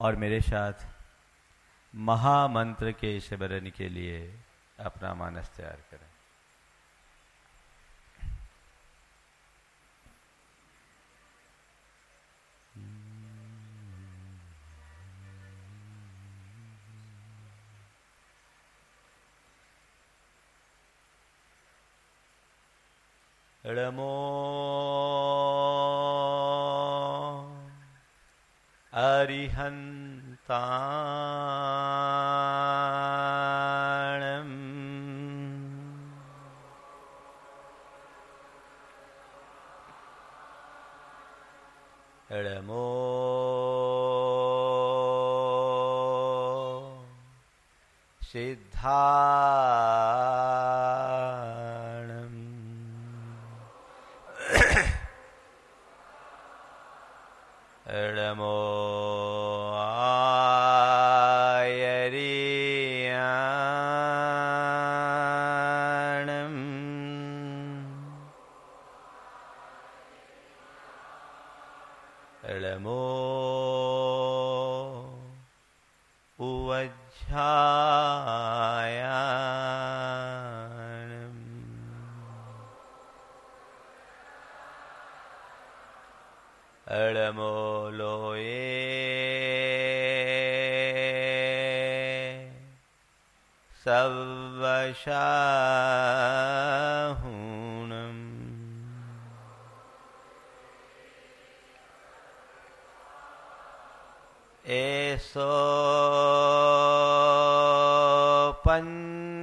और मेरे साथ महामंत्र के स्मरण के लिए अपना मानस तैयार करें। रमो अरिहन्ता एषो पञ्चिणमुयारो।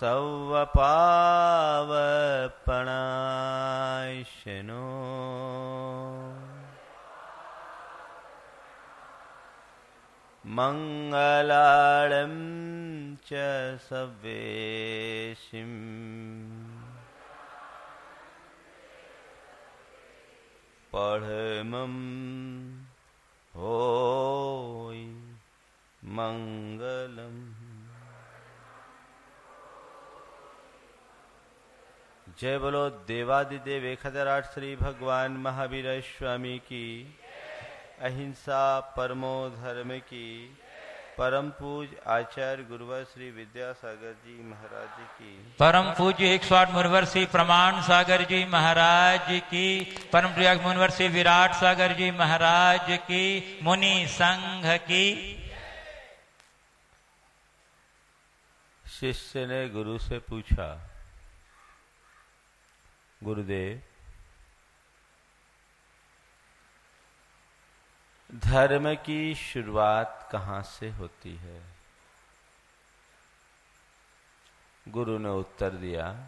सौवपावपणाशनो मङ्गलाळं च सवेशिम् पढमम् होय मङ्गलम् जय बोलो देवादिदेव, एक हज़ार आठ श्री भगवान महावीर, स्वामी की अहिंसा परमो धर्म की परम पूज आचार्य गुरुवर श्री विद्यासागर जी महाराज की। परम पूज एक सौ आठ मुनवर श्री प्रमाण सागर जी महाराज की परम प्रयाग मुनवर श्री विराट सागर जी महाराज की मुनि संघ की। शिष्य ने गुरु से पूछा गुरुदेव धर्म की शुरुआत कहाँ से होती है? गुरु ने उत्तर दिया,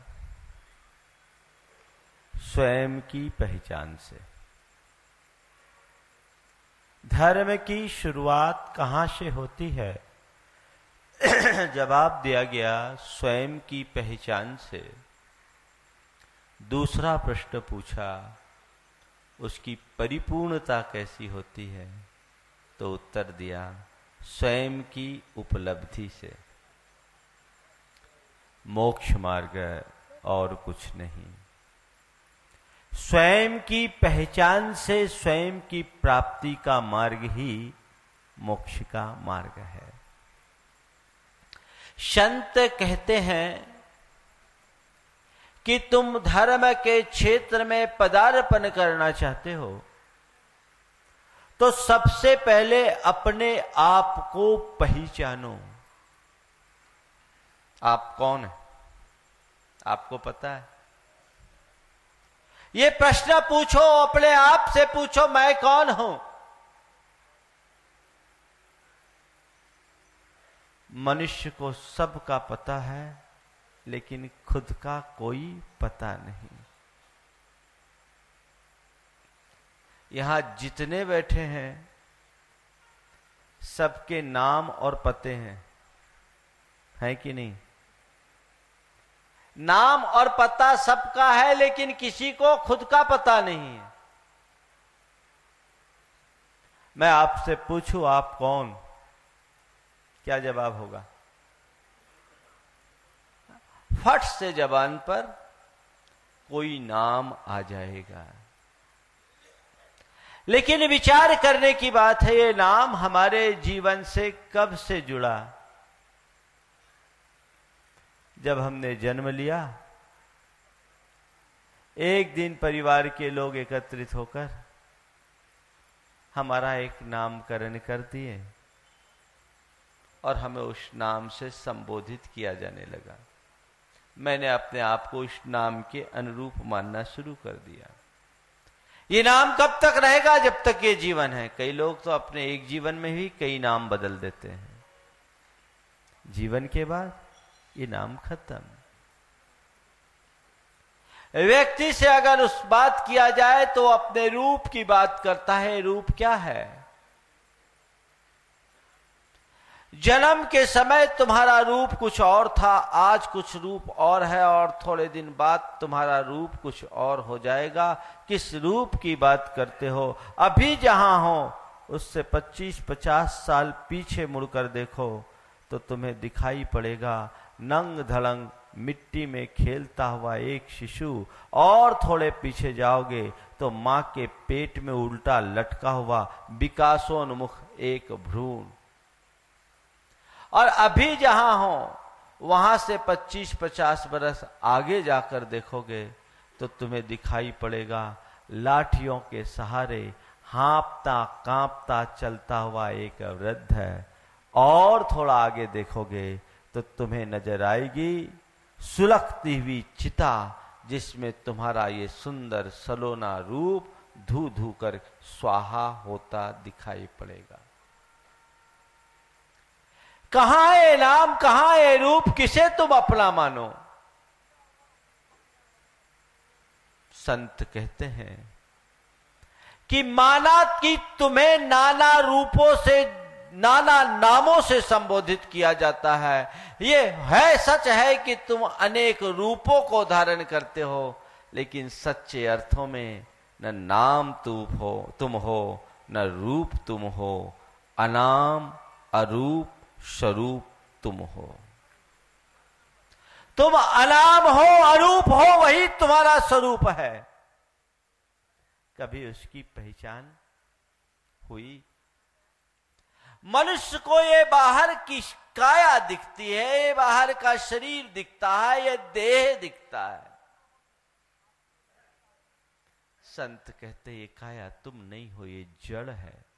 स्वयं की पहचान से। धर्म की शुरुआत कहाँ से होती है? जवाब दिया गया स्वयं की पहचान से, दूसरा प्रश्न पूछा उसकी परिपूर्णता कैसी होती है? तो उत्तर दिया, स्वयं की उपलब्धि से। मोक्ष मार्ग और कुछ नहीं। स्वयं की पहचान से स्वयं की प्राप्ति का मार्ग ही मोक्ष का मार्ग है। संत कहते हैं कि तुम धर्म के क्षेत्र में पदार्पण करना चाहते हो तो सबसे पहले अपने आप को पहचानो। आप कौन है? आपको पता है। ये प्रश्न पूछो, अपने आप से पूछो, मैं कौन हूँ? मनुष्य को सबका पता है लेकिन खुद का कोई पता नहीं। यहाँ जितने बैठे हैं, सबके नाम और पते हैं। है कि नहीं? नाम और पता सबका है, लेकिन किसी को खुद का पता नहीं है। मैं आपसे पूछूँ, आप कौन? क्या जवाब होगा? फट से जबान पर कोई नाम आ जाएगा। लेकिन विचार करने की बात है, ये नाम हमारे जीवन से कब से जुड़ा? जब हमने जन्म लिया, एक दिन परिवार के लोग एकत्रित होकर हमारा एक नामकरण कर दिए और हमें उस नाम से संबोधित किया जाने लगा। मैंने अपने आप को इस नाम के अनुरूप मानना शुरू कर दिया। ये नाम कब तक रहेगा? जब तक ये जीवन है। कई लोग तो अपने एक जीवन में ही कई नाम बदल देते हैं। जीवन के बाद ये नाम खत्म। व्यक्ति से अगर उस बात किया जाए तो अपने रूप की बात करता है। रूप क्या है? जन्म के समय तुम्हारा रूप कुछ और था, आज कुछ रूप और है और थोड़े दिन बाद तुम्हारा रूप कुछ और हो जाएगा। किस रूप की बात करते हो? अभी जहाँ हो, उससे 25-50 साल पीछे मुड़कर देखो तो तुम्हें दिखाई पड़ेगा। नंग धड़ंग मिट्टी में खेलता हुआ एक शिशु, और थोड़े पीछे जाओगे तो माँ के पेट में उल्टा लटका हुआ विकासोन्मुख एक भ्रूण। और अभी जहाँ हो, वहाँ से 25-50 बरस आगे जाकर देखोगे तो तुम्हें दिखाई पड़ेगा, लाठियों के सहारे हाँपता कांपता चलता हुआ एक वृद्ध है। और थोड़ा आगे देखोगे तो तुम्हें नज़र आएगी सुलगती हुई चिता, जिसमें तुम्हारा ये सुंदर सलोना रूप धू धू कर स्वाहा होता दिखाई पड़ेगा। कहा है नाम, कहा है रूप, किसे तुम अपना मानो? संत कहते हैं कि माना कि तुम्हें नाना रूपों से, नाना नामों से संबोधित किया जाता है। ये है, सच है कि तुम अनेक रूपों को धारण करते हो, लेकिन सच्चे अर्थों में न नाम तुम हो तुम हो, न रूप तुम हो। अनाम, अरूप स्वरूप तुम हो। तुम अनाम हो, अरूप हो, वही तुम्हारा स्वरूप है। कभी उसकी पहचान हुई? मनुष्य को ये बाहर की काया दिखती है, ये बाहर का शरीर दिखता है, ये देह दिखता है। संत कहते ये काया तुम नहीं हो, ये जड़ है।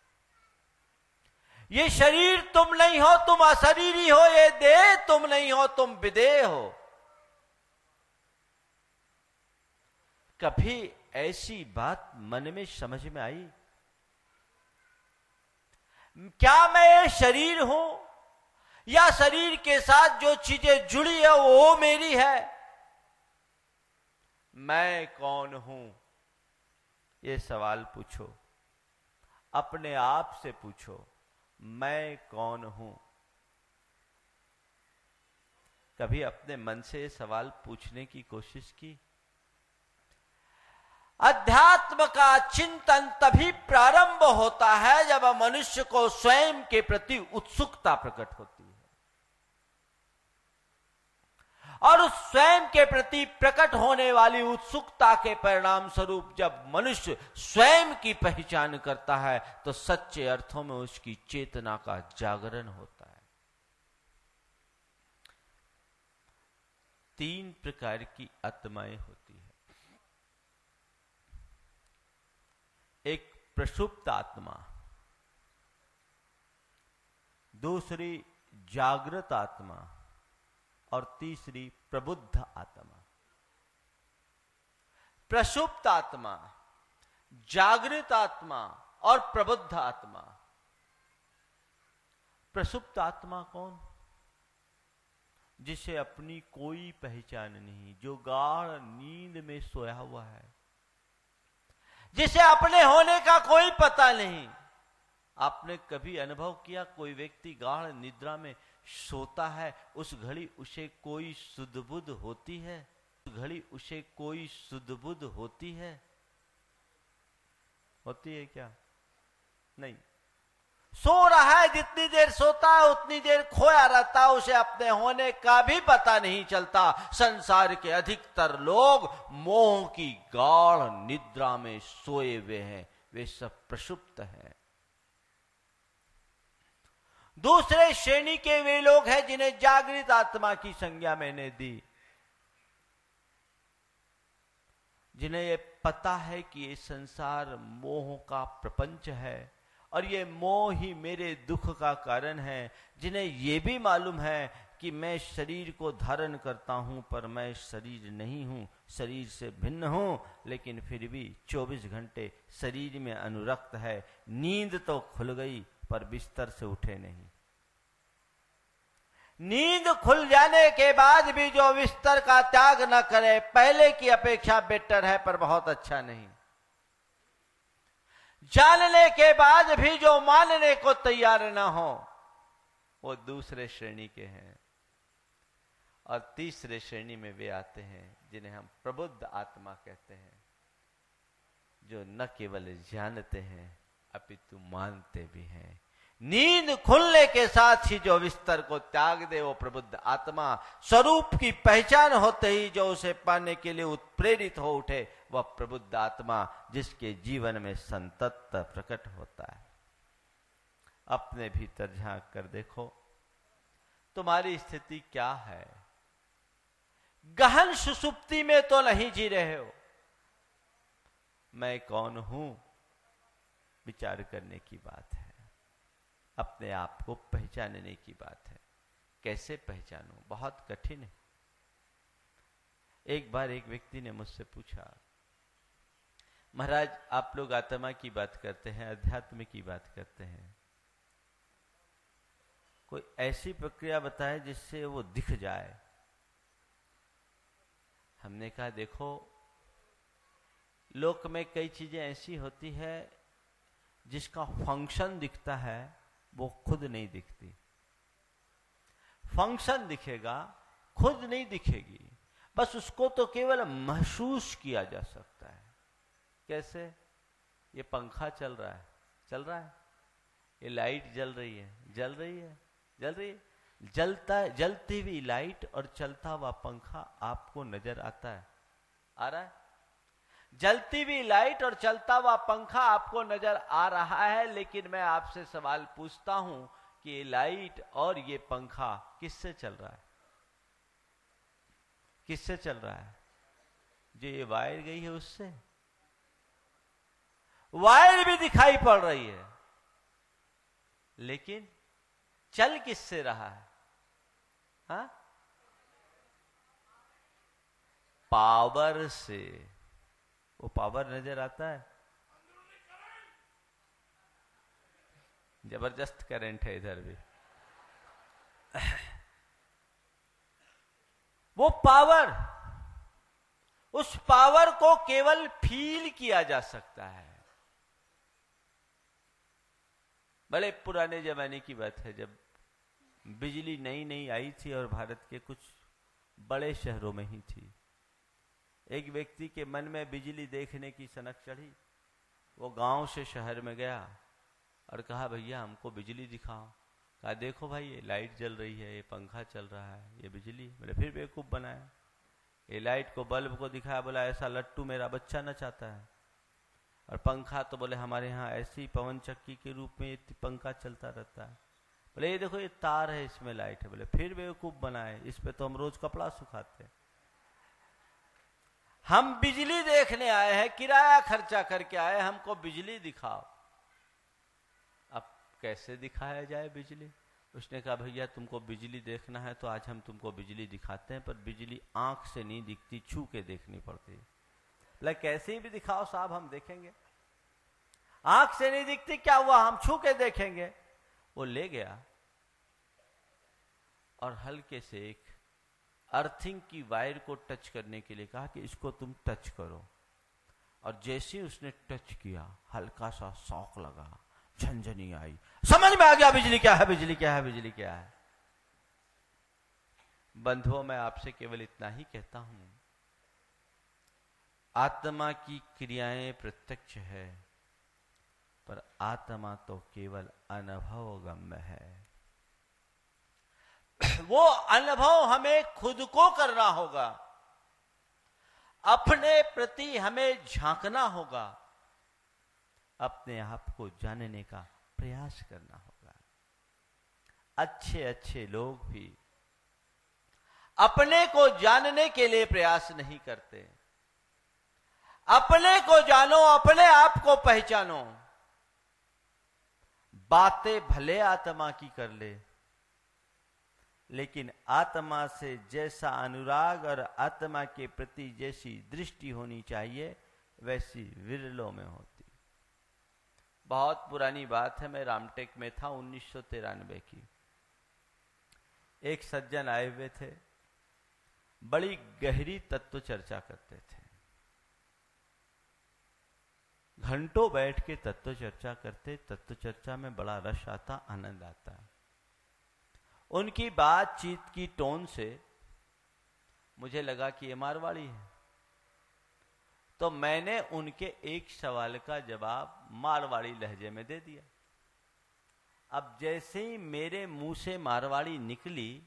ये शरीर तुम नहीं हो, तुम अशरीरी हो, ये देह तुम नहीं हो, तुम विदेह हो। कभी ऐसी बात मन में समझ में आई? क्या मैं ये शरीर हूँ? या शरीर के साथ जो चीज़ें जुड़ी है, वो मेरी है? मैं कौन हूँ? ये सवाल पूछो। अपने आप से पूछो। मैं कौन हूँ? कभी अपने मन से सवाल पूछने की कोशिश की? अध्यात्म का चिंतन तभी प्रारंभ होता है जब मनुष्य को स्वयं के प्रति उत्सुकता प्रकट होती है और उस स्वयं के प्रति प्रकट होने वाली उत्सुकता के परिणाम स्वरूप जब मनुष्य स्वयं की पहचान करता है तो सच्चे अर्थों में उसकी चेतना का जागरण होता है। तीन प्रकार की आत्माएँ होती है। एक प्रसुप्त आत्मा, दूसरी जागृत आत्मा और तीसरी प्रबुद्ध आत्मा। प्रसुप्त आत्मा, जागृत आत्मा और प्रबुद्ध आत्मा। प्रसुप्त आत्मा कौन? जिसे अपनी कोई पहचान नहीं, जो गाढ़ नींद में सोया हुआ है। जिसे अपने होने का कोई पता नहीं। आपने कभी अनुभव किया कोई व्यक्ति गाढ़ निद्रा में सोता है, उस घड़ी उसे कोई सुदबुद होती है? उस घड़ी उसे कोई सुदबुद होती है? होती है क्या? नहीं। सो रहा है, जितनी देर सोता है, उतनी देर खोया रहता है, उसे अपने होने का भी पता नहीं चलता। संसार के अधिकतर लोग मोह की गाढ़ निद्रा में सोए हुए हैं। वे सब प्रसुप्त हैं। दूसरे श्रेणी के वे लोग हैं जिन्हें जागृत आत्मा की संज्ञा मैंने दी। जिन्हें ये पता है कि ये संसार मोह का प्रपंच है और ये मोह ही मेरे दुख का कारण है। जिन्हें ये भी मालूम है कि मैं शरीर को धारण करता हूँ, पर मैं शरीर नहीं हूँ, शरीर से भिन्न हूँ, लेकिन फिर भी 24 घंटे शरीर में अनुरक्त है। नींद तो खुल गई, पर बिस्तर से उठे नहीं। नींद खुल जाने के बाद भी जो बिस्तर का त्याग न करे, पहले की अपेक्षा बेटर है, पर बहुत अच्छा नहीं। जानने के बाद भी जो मानने को तैयार ना हो, वो दूसरे श्रेणी के हैं। और तीसरे श्रेणी में वे आते हैं, जिन्हें हम प्रबुद्ध आत्मा कहते हैं, जो न केवल जानते हैं, अपितु मानते भी हैं। नींद खुलने के साथ ही जो बिस्तर को त्याग दे, वो प्रबुद्ध आत्मा स्वरूप की पहचान होते ही जो उसे पाने के लिए उत्प्रेरित हो उठे, वह प्रबुद्ध आत्मा जिसके जीवन में संतत प्रकट होता है। अपने भीतर झाँक कर देखो, तुम्हारी स्थिति क्या है? गहन सुसुप्ति में तो नहीं जी रहे हो। मैं कौन हूँ? विचार करने की बात है। अपने आप को पहचानने की बात है। कैसे पहचानूं? बहुत कठिन है। एक बार एक व्यक्ति ने मुझसे पूछा, महाराज, आप लोग आत्मा की बात करते हैं, अध्यात्म की बात करते हैं। कोई ऐसी प्रक्रिया बताए जिससे वो दिख जाए? हमने कहा, देखो, लोक में कई चीज़ें ऐसी होती है जिसका फ़ंक्शन दिखता है वो खुद नहीं दिखती। फ़ंक्शन दिखेगा, खुद नहीं दिखेगी। बस उसको तो केवल महसूस किया जा सकता है। कैसे? ये पंखा चल रहा है। चल रहा है? ये लाइट जल रही है। जल रही है? जल रही है? जलता, जलती हुई लाइट और चलता हुआ पंखा आपको नज़र आता है। आ रहा है? जलती हुई लाइट और चलता हुआ पंखा आपको नज़र आ रहा है, लेकिन मैं आपसे सवाल पूछता हूँ कि ये लाइट और ये पंखा किससे चल रहा है? किससे चल रहा है? जो ये वायर गई है उससे। वायर भी दिखाई पड़ रही है, लेकिन चल किससे रहा है? हा? पावर से। वो पावर नज़र आता है। ज़बरदस्त करंट है इधर भी। वो पावर, उस पावर को केवल फील किया जा सकता है। बड़े पुराने जमाने की बात है, जब बिजली नई नई आई थी और भारत के कुछ बड़े शहरों में ही थी। एक व्यक्ति के मन में बिजली देखने की सनक चढ़ी, वो गाँव से शहर में गया और कहा, भैया, हमको बिजली दिखाओ। कहा, देखो भाई, ये लाइट जल रही है, ये पंखा चल रहा है, ये बिजली। मैंने फिर बेवकूफ़ बनाया। ये लाइट को, बल्ब को दिखाया, बोला, ऐसा लट्टू मेरा बच्चा न चाहता है। और पंखा तो बोले, हमारे यहाँ ऐसी पवन चक्की के रूप में पंखा चलता रहता है। बोले, ये देखो, ये तार है, इसमें लाइट है। बोले, फिर बेवकूफ़ बनाए, इस पे तो हम रोज कपड़ा सुखाते हैं। हम बिजली देखने आए हैं, किराया खर्चा करके आए हमको बिजली दिखाओ। अब कैसे दिखाया जाए बिजली? उसने कहा, भैया, तुमको बिजली देखना है तो आज हम तुमको बिजली दिखाते हैं, पर बिजली आँख से नहीं दिखती, छू के देखनी पड़ती है। कैसे भी दिखाओ, साहब, हम देखेंगे। आँख से नहीं दिखती, क्या हुआ? हम छू के देखेंगे। वो ले गया और हल्के से एक अर्थिंग की वायर को टच करने के लिए कहा कि इसको तुम टच करो। और जैसे उसने टच किया, हल्का सा शौक लगा झंझनी आई। समझ में आ गया बिजली क्या है, बिजली क्या है, बिजली क्या है? बंधुओं, मैं आपसे केवल इतना ही कहता हूँ। आत्मा की क्रियाएँ प्रत्यक्ष है, पर आत्मा तो केवल अनुभव गम्य है। वो अनुभव हमें खुद को करना होगा। अपने प्रति हमें झांकना होगा। अपने आप को जानने का प्रयास करना होगा। अच्छे अच्छे लोग भी अपने को जानने के लिए प्रयास नहीं करते। अपने को जानो, अपने आप को पहचानो। बातें भले आत्मा की कर ले। लेकिन आत्मा से जैसा अनुराग और आत्मा के प्रति जैसी दृष्टि होनी चाहिए, वैसी विरलों में होती। बहुत पुरानी बात है, मैं रामटेक में था उन्नीस सौ तिरानबे की। एक सज्जन आए हुए थे, बड़ी गहरी तत्व चर्चा करते थे। घंटों बैठ के तत्व चर्चा करते, तत्व चर्चा में बड़ा रस आता, आनंद आता। उनकी बातचीत की टोन से मुझे लगा कि ये मारवाड़ी है। तो मैंने उनके एक सवाल का जवाब मारवाड़ी लहजे में दे दिया। अब जैसे ही मेरे मुँह से मारवाड़ी निकली,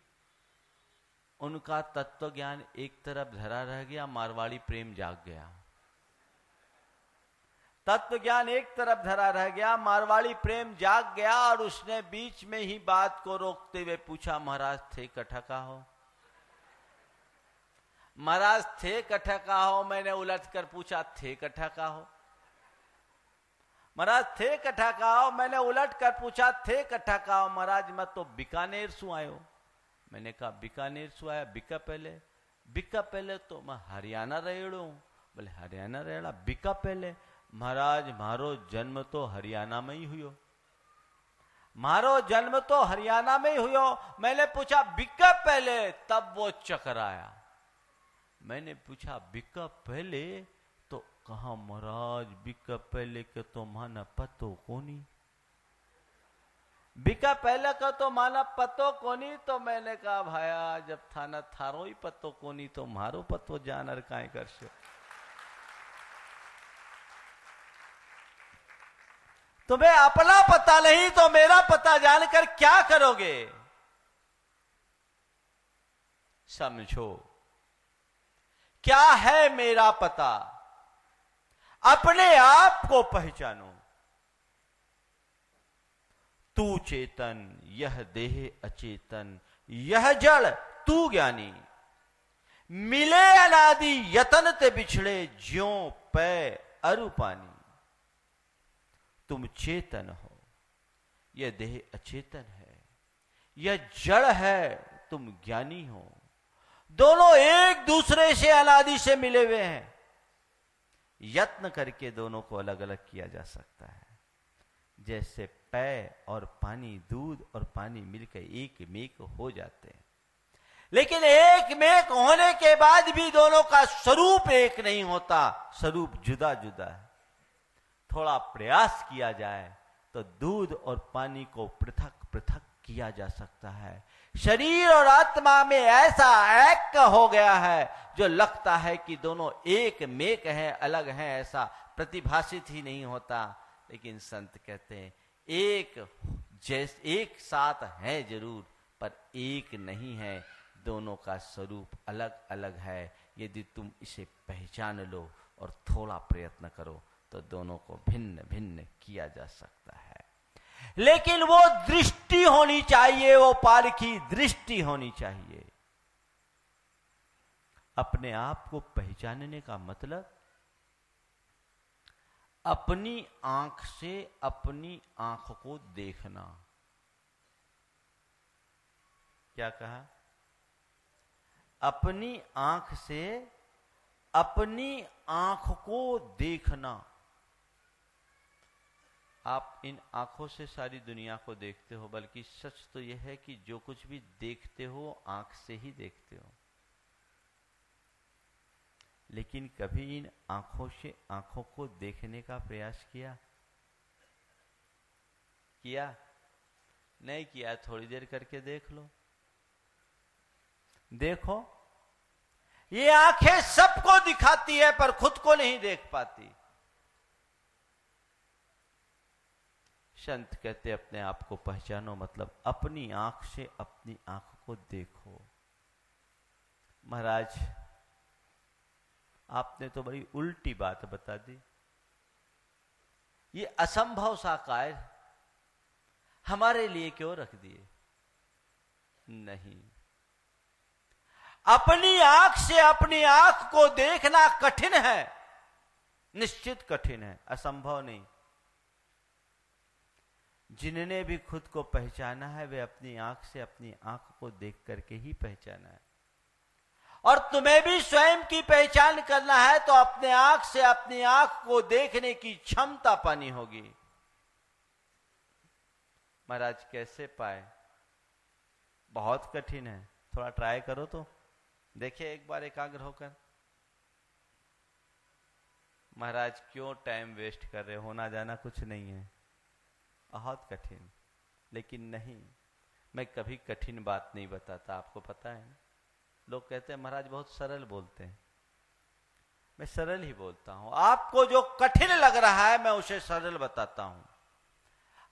उनका तत्व ज्ञान एक तरफ़ धरा रह गया, मारवाड़ी प्रेम जाग गया। तत्व ज्ञान एक तरफ़ धरा रह गया, मारवाड़ी प्रेम जाग गया और उसने बीच में ही बात को रोकते हुए पूछा, महाराज, थे कठा का हो? महाराज, थे कठा का हो? मैंने उलट कर पूछा, थे कठा का हो? महाराज, थे कठा का हो? मैंने उलट कर पूछा, थे कठा का हो? महाराज, मैं तो बीकानेर सु आयो मैंने कहा, बीकानेर सु आया? बिका पहले? बिका पहले तो मैं हरियाणा रहेड़ो बोले, हरियाणा रहेड़ा बिका पहले? महाराज, मारो जन्म तो हरियाणा में ही हुयो। मारो जन्म तो हरियाणा में ही हुयो। मैंने पूछा, बिका पहले? तब वो चकराया। मैंने पूछा, बिका पहले? तो कहा, महाराज, बिका पहले के तो माना पतो कोनी। बिका पहले का तो माना पतो कोनी तो मैंने कहा, भाया, जब थाना थारो ही पतो कोनी तो मारो पतो, जानर काय कर तुम्हें अपना पता नहीं तो मेरा पता जानकर क्या करोगे? समझो। क्या है मेरा पता? अपने आप को पहचानो। तू चेतन, यह देह अचेतन, यह जड़, तू ज्ञानी। मिले अनादि यतन ते बिछड़े ज्यो पै अरुपानी। तुम चेतन हो। यह देह अचेतन है। यह जड़ है, तुम ज्ञानी हो। दोनों एक दूसरे से अनादि से मिले हुए हैं। यत्न करके दोनों को अलग अलग किया जा सकता है। जैसे पै और पानी, दूध और पानी मिलकर एक मेक हो जाते हैं। लेकिन एक मेक होने के बाद भी दोनों का स्वरूप एक नहीं होता। स्वरूप जुदा जुदा है। थोड़ा प्रयास किया जाए तो दूध और पानी को पृथक पृथक किया जा सकता है। शरीर और आत्मा में ऐसा एक हो गया है, जो लगता है कि दोनों एक मेक है, अलग है, ऐसा प्रतिभाषित ही नहीं होता। लेकिन संत कहते हैं, एक जैस, एक साथ है ज़रूर, पर एक नहीं है। दोनों का स्वरूप अलग अलग है। यदि तुम इसे पहचान लो और थोड़ा प्रयत्न करो तो दोनों को भिन्न भिन्न किया जा सकता है। लेकिन वो दृष्टि होनी चाहिए, वो पार की दृष्टि होनी चाहिए। अपने आप को पहचानने का मतलब अपनी आँख से अपनी आँख को देखना। क्या कहा? अपनी आँख से अपनी आँख को देखना। आप इन आँखों से सारी दुनिया को देखते हो, बल्कि सच तो यह है कि जो कुछ भी देखते हो, आँख से ही देखते हो। लेकिन कभी इन आँखों से, आँखों को देखने का प्रयास किया? किया? नहीं किया, थोड़ी देर करके देख लो। देखो, ये आँखें सबको दिखाती है, पर खुद को नहीं देख पाती। संत कहते अपने आप को पहचानो मतलब अपनी आँख से अपनी आँख को देखो। महाराज, आपने तो बड़ी उल्टी बात बता दी। ये असंभव सा कार्य हमारे लिए क्यों रख दिए? नहीं। अपनी आँख से अपनी आँख को देखना कठिन है। निश्चित कठिन है, असंभव नहीं। जिनने भी खुद को पहचाना है, वे अपनी आँख से अपनी आँख को देख करके ही पहचाना है। और तुम्हें भी स्वयं की पहचान करना है तो अपने आँख से अपनी आँख को देखने की क्षमता पानी होगी। महाराज, कैसे पाए? बहुत कठिन है। थोड़ा ट्राई करो तो। देखिए, एक बार एकाग्र होकर। महाराज, क्यों टाइम वेस्ट कर रहे होना जाना कुछ नहीं है। बहुत कठिन, लेकिन नहीं, मैं कभी कठिन बात नहीं बताता, आपको पता है। लोग कहते हैं, महाराज, बहुत सरल बोलते हैं। मैं सरल ही बोलता हूँ। आपको जो कठिन लग रहा है, मैं उसे सरल बताता हूँ।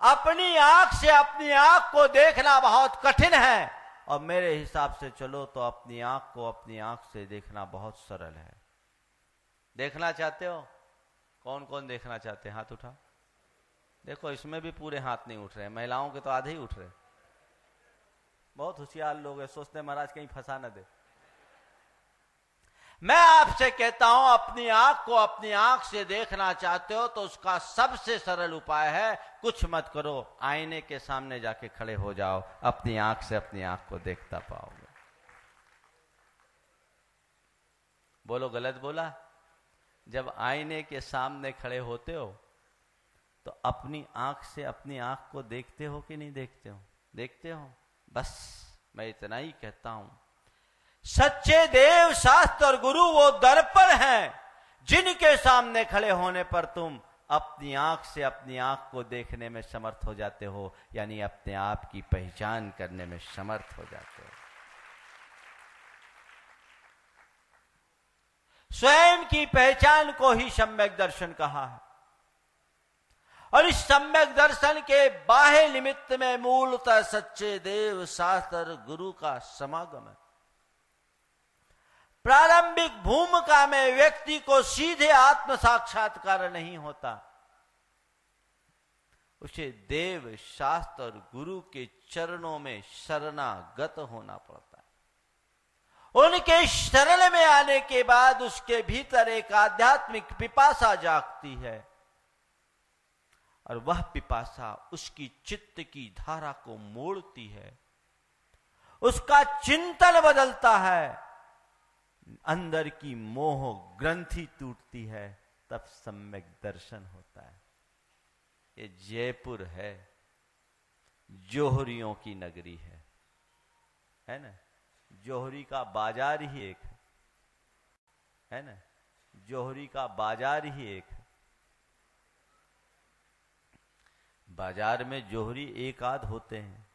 अपनी आँख से अपनी आँख को देखना बहुत कठिन है, और मेरे हिसाब से चलो तो अपनी आँख को अपनी आँख से देखना बहुत सरल है। देखना चाहते हो? कौन कौन देखना चाहते हैं? हाथ उठा देखो, इसमें भी पूरे हाथ नहीं उठ रहे, महिलाओं के तो आधे ही उठ रहे। बहुत होशियार लोग है, सोचते महाराज कहीं फंसा न दे। मैं आपसे कहता हूँ, अपनी आँख को अपनी आँख से देखना चाहते हो तो उसका सबसे सरल उपाय है, कुछ मत करो, आईने के सामने जाके खड़े हो जाओ, अपनी आँख से अपनी आँख को देखता पाओगे। बोलो, गलत बोला? जब आईने के सामने खड़े होते हो तो अपनी आँख से अपनी आँख को देखते हो कि नहीं देखते हो? देखते हो? बस, मैं इतना ही कहता हूँ। सच्चे देव शास्त्र और गुरु वो दर्पण हैं, जिनके सामने खड़े होने पर तुम अपनी आँख से अपनी आँख को देखने में समर्थ हो जाते हो, यानी अपने आप की पहचान करने में समर्थ हो जाते हो। स्वयं की पहचान को ही सम्यक दर्शन कहा है। और इस सम्यक दर्शन के बाह्य निमित्त में मूलतः सच्चे देव शास्त्र गुरु का समागम है। प्रारंभिक भूमिका में व्यक्ति को सीधे आत्म साक्षात्कार नहीं होता। उसे देव शास्त्र और गुरु के चरणों में शरणागत होना पड़ता है। उनके शरण में आने के बाद उसके भीतर एक आध्यात्मिक पिपासा जागती है। और वह पिपासा उसकी चित्त की धारा को मोड़ती है। उसका चिंतन बदलता है। अंदर की मोह ग्रंथि टूटती है, तब सम्यक दर्शन होता है। ये जयपुर है, जोहरियों की नगरी है। है ना? जोहरी का बाज़ार ही एक है। है ना? जोहरी का बाज़ार ही एक है। बाज़ार में जोहरी एक आध होते हैं,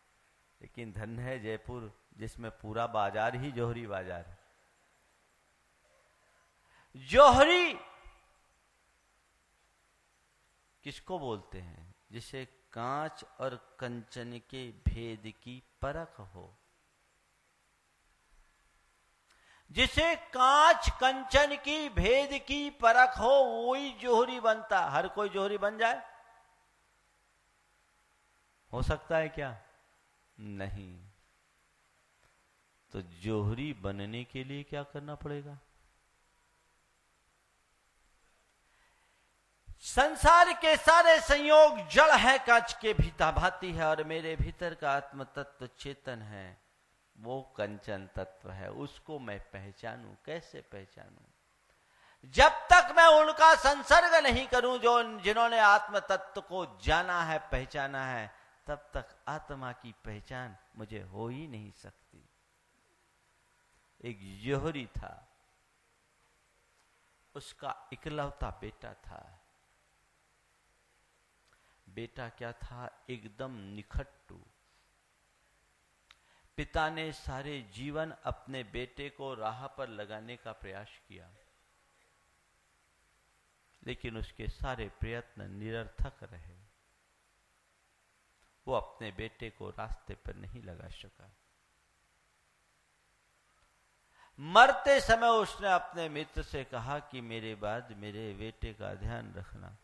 लेकिन धन है जयपुर, जिसमें पूरा बाज़ार ही जोहरी बाज़ार है। जोहरी किसको बोलते हैं? जिसे कांच और कंचन के भेद की परख हो। जिसे कांच, कंचन की भेद की परख हो, वही जोहरी बनता। हर कोई जोहरी बन जाए। हो सकता है क्या? नहीं। तो जोहरी बनने के लिए क्या करना पड़ेगा? संसार के सारे संयोग जड़ है कांच के भीता भाती है और मेरे भीतर का आत्म तत्व चेतन है। वो कंचन तत्व है उसको मैं पहचानू कैसे पहचानू? जब तक मैं उनका संसर्ग नहीं करूँ जो जिन्होंने आत्म तत्व को जाना है पहचाना है तब तक आत्मा की पहचान मुझे हो ही नहीं सकती। एक जोहरी था। उसका इकलौता बेटा था। बेटा क्या था? एकदम निखट्टू। पिता ने सारे जीवन अपने बेटे को राह पर लगाने का प्रयास किया। लेकिन उसके सारे प्रयत्न निरर्थक रहे। वो अपने बेटे को रास्ते पर नहीं लगा सका। मरते समय उसने अपने मित्र से कहा कि मेरे बाद मेरे बेटे का ध्यान रखना।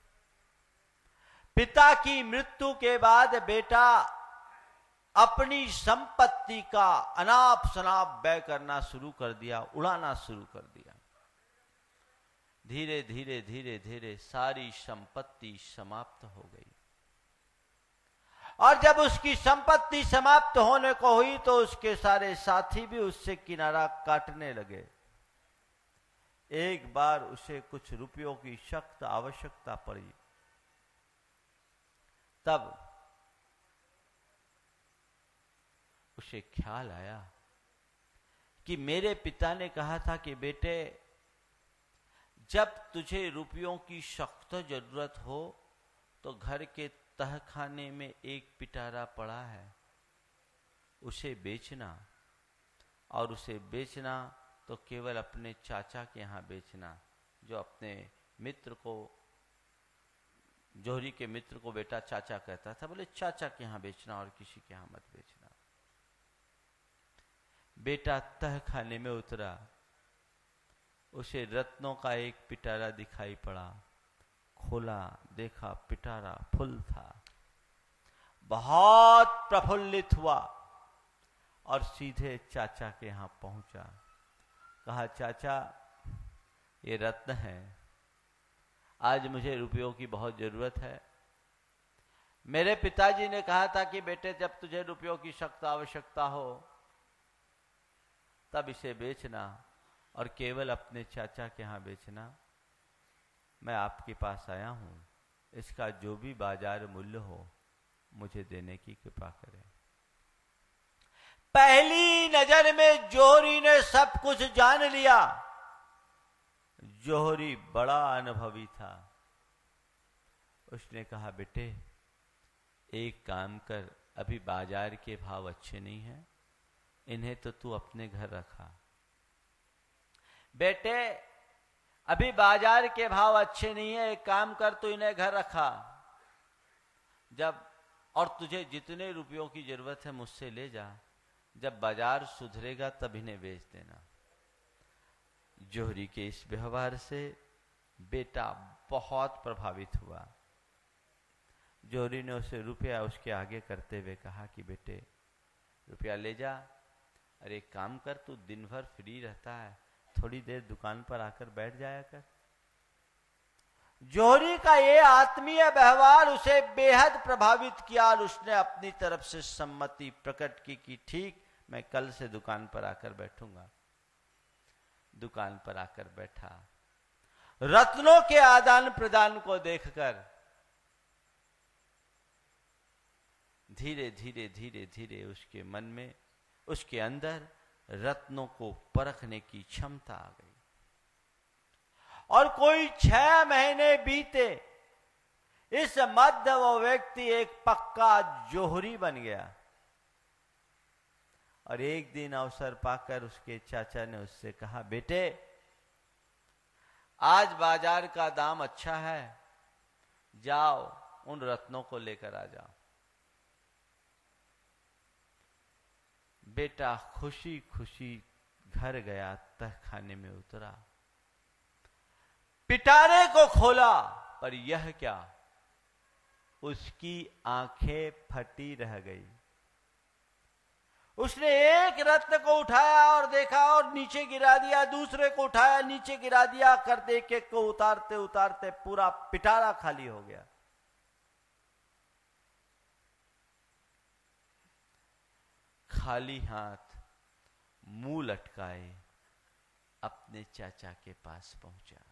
पिता की मृत्यु के बाद बेटा अपनी संपत्ति का अनाप शनाप व्यय करना शुरू कर दिया, उड़ाना शुरू कर दिया। धीरे धीरे धीरे धीरे सारी संपत्ति समाप्त हो गई। और जब उसकी संपत्ति समाप्त होने को हुई तो उसके सारे साथी भी उससे किनारा काटने लगे। एक बार उसे कुछ रुपयों की सख्त आवश्यकता पड़ी। तब उसे ख्याल आया कि मेरे पिता ने कहा था कि बेटे, जब तुझे रुपयों की सख्त ज़रूरत हो तो घर के तहखाने में एक पिटारा पड़ा है, उसे बेचना। और उसे बेचना तो केवल अपने चाचा के यहाँ बेचना, जो अपने मित्र को, जोहरी के मित्र को बेटा चाचा कहता था। बोले, चाचा के यहाँ बेचना और किसी के यहाँ मत बेचना। बेटा तह खाने में उतरा। उसे रत्नों का एक पिटारा दिखाई पड़ा। खोला, देखा, पिटारा, फुल था। बहुत प्रफुल्लित हुआ और सीधे चाचा के यहाँ पहुँचा। कहा, चाचा, ये रत्न है। आज मुझे रुपयों की बहुत ज़रूरत है। मेरे पिताजी ने कहा था कि, बेटे, जब तुझे रुपयों की सख्त आवश्यकता हो, तब इसे बेचना और केवल अपने चाचा के यहाँ बेचना। मैं आपके पास आया हूँ। इसका जो भी बाज़ार मूल्य हो, मुझे देने की कृपा करें। पहली नज़र में जोहरी ने सब कुछ जान लिया। जोहरी बड़ा अनुभवी था। उसने कहा, बेटे, एक काम कर, अभी बाज़ार के भाव अच्छे नहीं हैं, इन्हें तो तू अपने घर रखा। बेटे अभी बाज़ार के भाव अच्छे नहीं है, एक काम कर तू इन्हें घर रखा। जब, और तुझे जितने रुपयों की ज़रूरत है मुझसे ले जा। जब बाज़ार सुधरेगा तब इन्हें बेच देना। जोहरी के इस व्यवहार से बेटा बहुत प्रभावित हुआ। जोहरी ने उसे रुपया उसके आगे करते हुए कहा कि, बेटे, रुपया ले जा। अरे काम कर, तू दिन भर फ्री रहता है। थोड़ी देर दुकान पर आकर बैठ जाया कर। जोहरी का ये आत्मीय व्यवहार उसे बेहद प्रभावित किया और उसने अपनी तरफ़ से सम्मति प्रकट की कि ठीक, मैं कल से दुकान पर आकर बैठूँगा। दुकान पर आकर बैठा। रत्नों के आदान प्रदान को देखकर धीरे धीरे धीरे धीरे उसके मन में, उसके अंदर रत्नों को परखने की क्षमता आ गई। और कोई छह महीने बीते, इस मध्य वो व्यक्ति एक पक्का जोहरी बन गया। और एक दिन अवसर पाकर उसके चाचा ने उससे कहा, बेटे, आज बाज़ार का दाम अच्छा है, जाओ, उन रत्नों को लेकर आ जाओ। बेटा खुशी खुशी घर गया तह खाने में उतरा। पिटारे को खोला, पर यह क्या? उसकी आँखें फटी रह गई। उसने एक रत्न को उठाया और देखा और नीचे गिरा दिया, दूसरे को उठाया, नीचे गिरा दिया, कर दे के को उतारते उतारते पूरा पिटारा खाली हो गया। खाली हाथ मुँह लटकाए अपने चाचा के पास पहुँचा।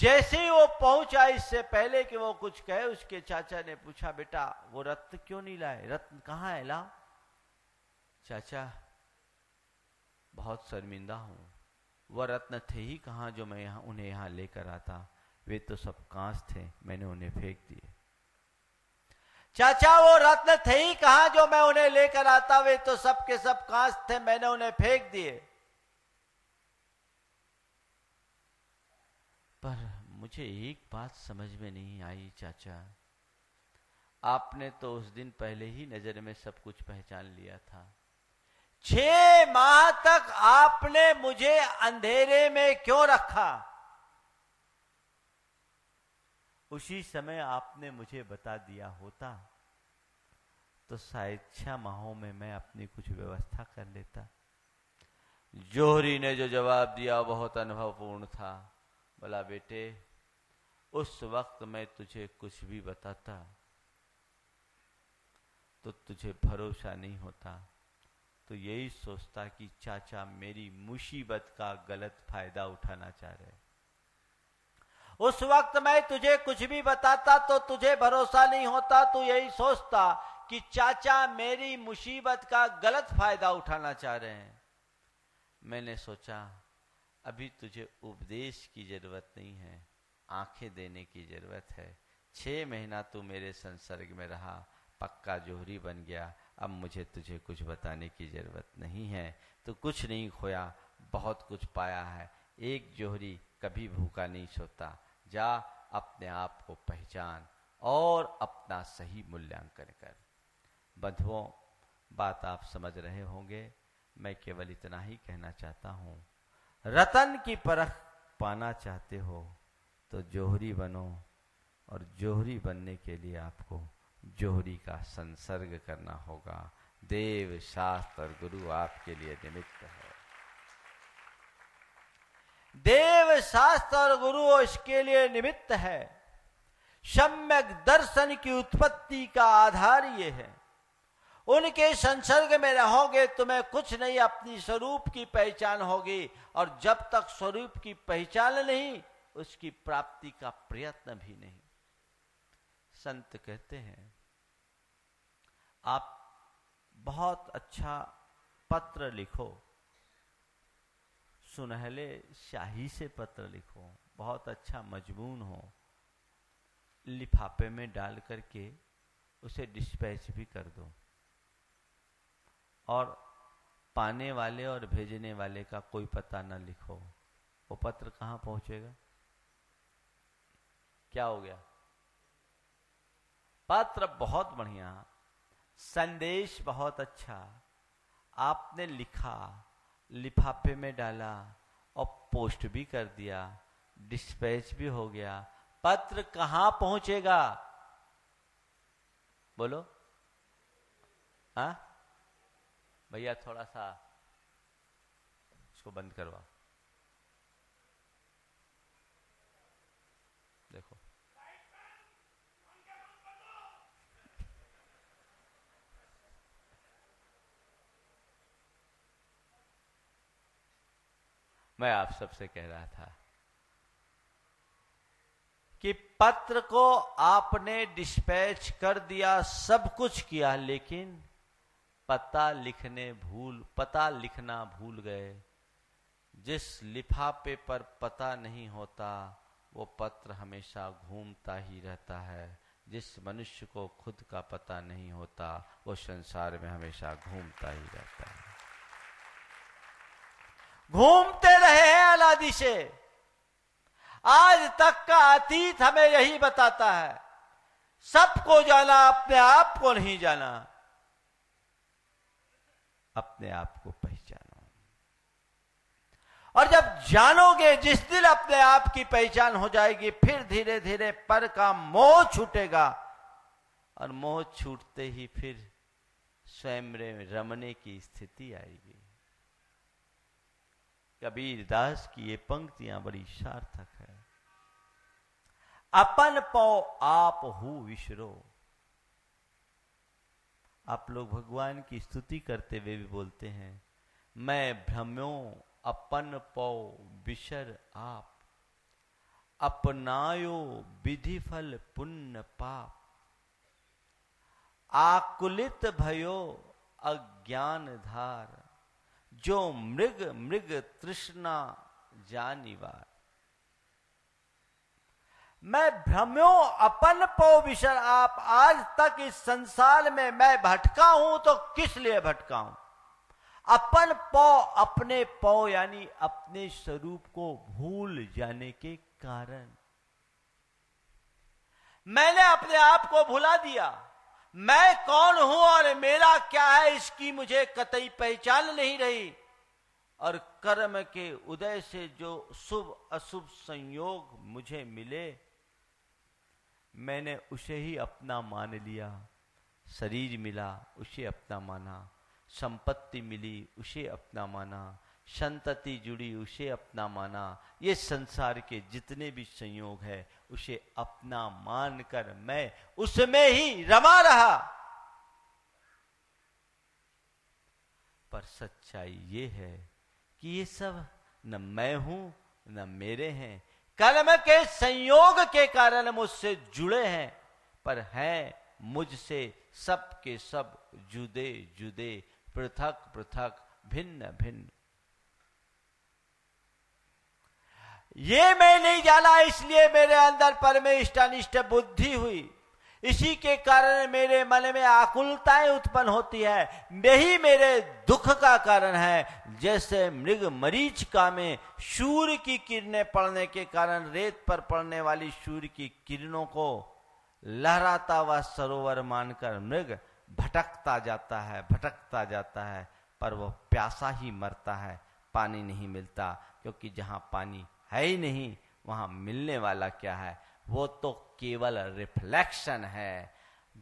जैसे ही वो पहुँचा, इससे पहले कि वो कुछ कहे, उसके चाचा ने पूछा, बेटा, वो रत्न क्यों नहीं लाए? रत्न कहाँ है? ला चाचा, बहुत शर्मिंदा हूँ। वह रत्न थे ही कहा जो मैं यहाँ, उन्हें यहाँ लेकर आता? वे तो सब कांस थे, मैंने उन्हें फेंक दिए। चाचा, वो रत्न थे ही कहा जो मैं उन्हें लेकर आता? वे तो सब के सब कांच थे, मैंने उन्हें फेंक दिए। पर मुझे एक बात समझ में नहीं आई चाचा। आपने तो उस दिन पहले ही नज़र में सब कुछ पहचान लिया था। छह माह तक आपने मुझे अंधेरे में क्यों रखा? उसी समय आपने मुझे बता दिया होता तो शायद छह माहों में मैं अपनी कुछ व्यवस्था कर लेता। जोहरी ने जो जवाब दिया बहुत अनुभवपूर्ण था। बोला, बेटे, उस वक्त मैं तुझे कुछ भी बताता तो तुझे भरोसा नहीं होता। तो यही सोचता कि चाचा मेरी मुसीबत का गलत फ़ायदा उठाना चाह रहे उस वक्त मैं तुझे कुछ भी बताता तो तुझे भरोसा नहीं होता, तू यही सोचता कि चाचा मेरी मुसीबत का गलत फ़ायदा उठाना चाह रहे हैं। मैंने सोचा, अभी तुझे उपदेश की ज़रूरत नहीं है, आँखें देने की ज़रूरत है। छह महीना तू मेरे संसर्ग में रहा, पक्का जोहरी बन गया, अब मुझे तुझे कुछ बताने की ज़रूरत नहीं है। तो कुछ नहीं खोया, बहुत कुछ पाया है, एक जोहरी कभी भूखा नहीं सोता। जा, अपने आप को पहचान और अपना सही मूल्यांकन कर। बंधुओं, बात आप समझ रहे होंगे, मैं केवल इतना ही कहना चाहता हूँ। रतन की परख पाना चाहते हो तो जोहरी बनो और जोहरी बनने के लिए आपको जोहरी का संसर्ग करना होगा। देव शास्त्र और गुरु आपके लिए निमित्त है। देव शास्त्र और गुरु इसके लिए निमित्त है। सम्यक दर्शन की उत्पत्ति का आधार ये है। उनके संसर्ग में रहोगे तुम्हें कुछ नहीं, अपनी स्वरूप की पहचान होगी और जब तक स्वरूप की पहचान नहीं, उसकी प्राप्ति का प्रयत्न भी नहीं। संत कहते हैं, आप बहुत अच्छा पत्र लिखो सुनहले शाही से पत्र लिखो, बहुत अच्छा मजमून हो। लिफाफे में डाल करके उसे डिस्पैच भी कर दो। और पाने वाले और भेजने वाले का कोई पता ना लिखो। वो पत्र कहाँ पहुंचेगा? क्या हो गया? पत्र बहुत बढ़िया, संदेश बहुत अच्छा आपने लिखा। लिफाफे में डाला, और पोस्ट भी कर दिया डिस्पैच भी हो गया। पत्र कहाँ पहुंचेगा? बोलो। हाँ भैया थोड़ा सा इसको बंद करवा देखो। मैं आप सबसे कह रहा था कि पत्र को आपने डिस्पैच कर दिया, सब कुछ किया, लेकिन पता लिखने भूल, पता लिखना भूल गए। जिस लिफाफे पर पता नहीं होता, वो पत्र हमेशा घूमता ही रहता है। जिस मनुष्य को खुद का पता नहीं होता, वो संसार में हमेशा घूमता ही रहता है। घूमते रहे हैं अलादी से। आज तक का अतीत हमें यही बताता है। सबको जाना, अपने आप को नहीं जाना। अपने आप को पहचानो। और जब जानोगे, जिस दिन अपने आप की पहचान हो जाएगी, फिर धीरे धीरे पर का मोह छूटेगा। और मोह छूटते ही फिर स्वयं रमने की स्थिति आएगी। कबीर दास की ये पंक्तियाँ बड़ी सार्थक है। अपन पौ आप हु विश्रो। आप लोग भगवान की स्तुति करते हुए भी बोलते हैं, मैं भ्रम्यो, अपन पौ विशर आप। अपनायो विधि फल पुण्य पाप। आकुलित भयो अज्ञान धार जो मृग मृग तृष्णा जानिवार मैं भ्रम्यो अपन पो विषय आप आज तक इस संसार में मैं भटका हूँ तो किस लिए भटका हूँ? अपन पौ अपने पौ यानी अपने स्वरूप को भूल जाने के कारण। मैंने अपने आप को भुला दिया। मैं कौन हूँ और मेरा क्या है इसकी मुझे कतई पहचान नहीं रही। और कर्म के उदय से जो शुभ अशुभ संयोग मुझे मिले, मैंने उसे ही अपना मान लिया, शरीर मिला, उसे अपना माना, संपत्ति मिली, उसे अपना माना, संतति जुड़ी, उसे अपना माना। ये संसार के जितने भी संयोग है उसे अपना मानकर मैं उसमें ही रमा रहा। पर सच्चाई ये है कि ये सब न मैं हूँ, न मेरे हैं। कर्म के संयोग के कारण मुझसे जुड़े हैं, पर हैं मुझसे सब के सब जुदे जुदे पृथक पृथक भिन्न भिन्न ये मैं नहीं जाना, इसलिए मेरे अंदर परमेष्टानिष्ठ बुद्धि हुई। इसी के कारण मेरे मन में आकुलताएँ उत्पन्न होती है। यही मेरे दुख का कारण है। जैसे मृग मरीच का में सूर्य की किरणें पड़ने के कारण रेत पर पड़ने वाली सूर्य की किरणों को लहराता हुआ सरोवर मानकर मृग भटकता जाता है, भटकता जाता है, पर वह प्यासा ही मरता है, पानी नहीं मिलता, क्योंकि जहाँ पानी है ही नहीं, वहाँ मिलने वाला क्या है? वो तो केवल रिफ्लेक्शन है,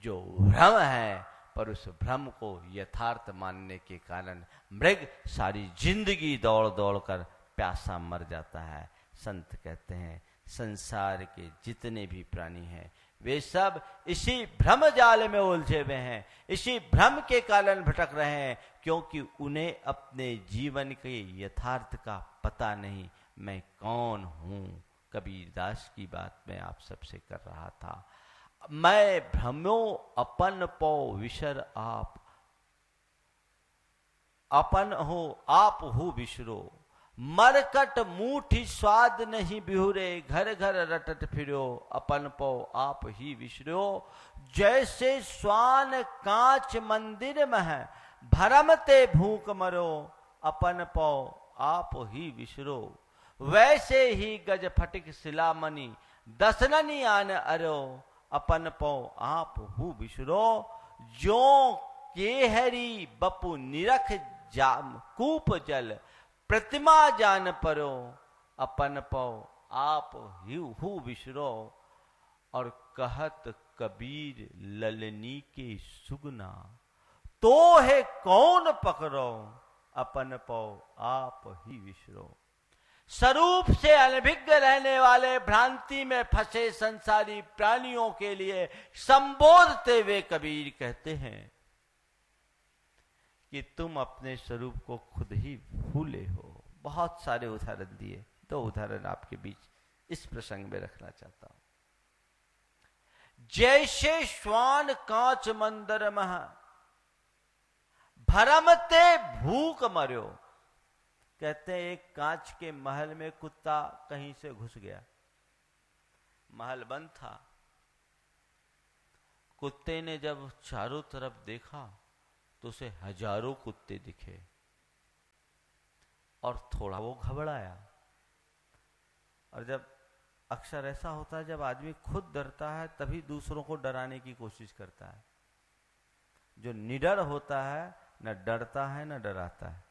जो भ्रम है, पर उस भ्रम को यथार्थ मानने के कारण मृग सारी ज़िंदगी दौड़ दौड़ कर प्यासा मर जाता है। संत कहते हैं, संसार के जितने भी प्राणी हैं, वे सब इसी भ्रम जाल में उलझे हुए हैं। इसी भ्रम के कारण भटक रहे हैं, क्योंकि उन्हें अपने जीवन के यथार्थ का पता नहीं। मैं कौन हूँ? कबीर दास की बात मैं आप सबसे कर रहा था। मैं भ्रमो अपन पो विशर आप। अपन हो, आप हो विशरो मरकट मूठी स्वाद नहीं बिहुरे। घर घर रटट फिरो। अपन पो आप ही विसरो जैसे स्वान कांच मंदिर में भरमते भूख मरो। अपन पो आप ही विसरो वैसे ही गज फटिक सिलामणि, दसननी आन अरो, अपन पो आप हु बिसरो। जो केहरी बपु निरख जाम कूप जल, प्रतिमा जान परो, अपन पो आप ही बिसरो। और कहत कबीर ललनी के सुगना तो है कौन पकड़ो अपन पो आप ही विसरो स्वरूप से अनभिज्ञ रहने वाले भ्रांति में फंसे संसारी प्राणियों के लिए संबोधते हुए कबीर कहते हैं कि तुम अपने स्वरूप को खुद ही भूले हो। बहुत सारे उदाहरण दिए। दो उदाहरण आपके बीच इस प्रसंग में रखना चाहता हूँ। जैसे श्वान कांच मंदर मह, भरमते भूख मर्यो कहते हैं, एक कांच के महल में कुत्ता कहीं से घुस गया। महल बंद था। कुत्ते ने जब चारों तरफ़ देखा तो उसे हज़ारों कुत्ते दिखे और थोड़ा वो घबराया। और जब अक्सर ऐसा होता है, जब आदमी खुद डरता है, तभी दूसरों को डराने की कोशिश करता है। जो निडर होता है, न डरता है, न डराता है।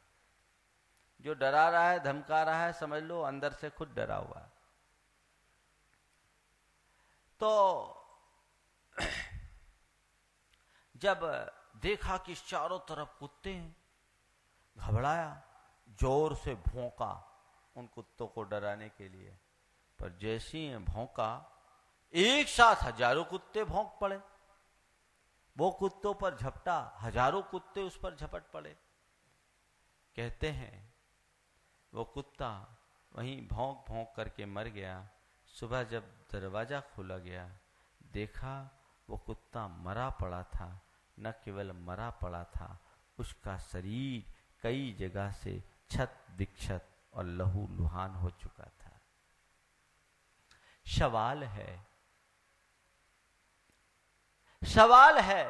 जो डरा रहा है, धमका रहा है, समझ लो, अंदर से खुद डरा हुआ है। तो जब देखा कि चारों तरफ़ कुत्ते हैं, घबराया, ज़ोर से भौंका उन कुत्तों को डराने के लिए। पर जैसी ही भौंका, एक साथ हज़ारों कुत्ते भौंक पड़े। वो कुत्तों पर झपटा, हज़ारों कुत्ते उस पर झपट पड़े। कहते हैं वो कुत्ता वहीं भौंक भौंक करके मर गया। सुबह जब दरवाज़ा खोला गया, देखा वो कुत्ता मरा पड़ा था, न केवल मरा पड़ा था, उसका शरीर कई जगह से छत, विक्षत और लहू लुहान हो चुका था। सवाल है। सवाल है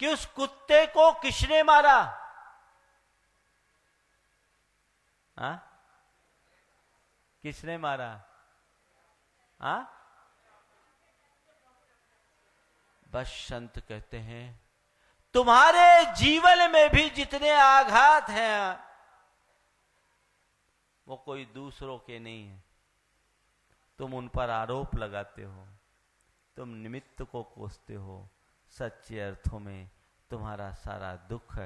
कि उस कुत्ते को किसने मारा? हा? किसने मारा हा? बस संत कहते हैं, तुम्हारे जीवन में भी जितने आघात हैं, वो कोई दूसरों के नहीं है तुम उन पर आरोप लगाते हो, तुम निमित्त को कोसते हो, सच्चे अर्थों में तुम्हारा सारा दुख